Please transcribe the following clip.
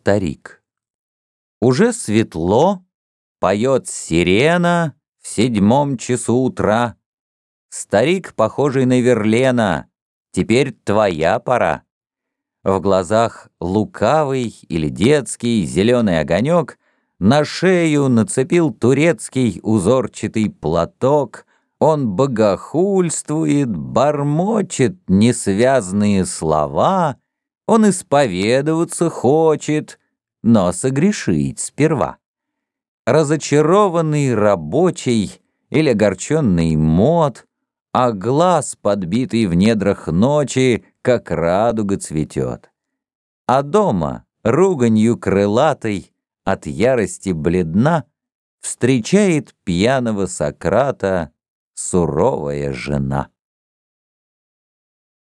Старик. Уже светло, поет сирена в седьмом часу утра. Старик, похожий на Верлена, теперь твоя пора. В глазах лукавый или детский зеленый огонек На шею нацепил турецкий узорчатый платок, Он богохульствует, бормочет несвязные слова — он исповедоваться хочет, но согрешить сперва. Разочарованный рабочий или огорченный мод, а глаз, подбитый в недрах ночи, как радуга цветет. А дома, руганью крылатой, от ярости бледна, встречает пьяного Сократа суровая жена.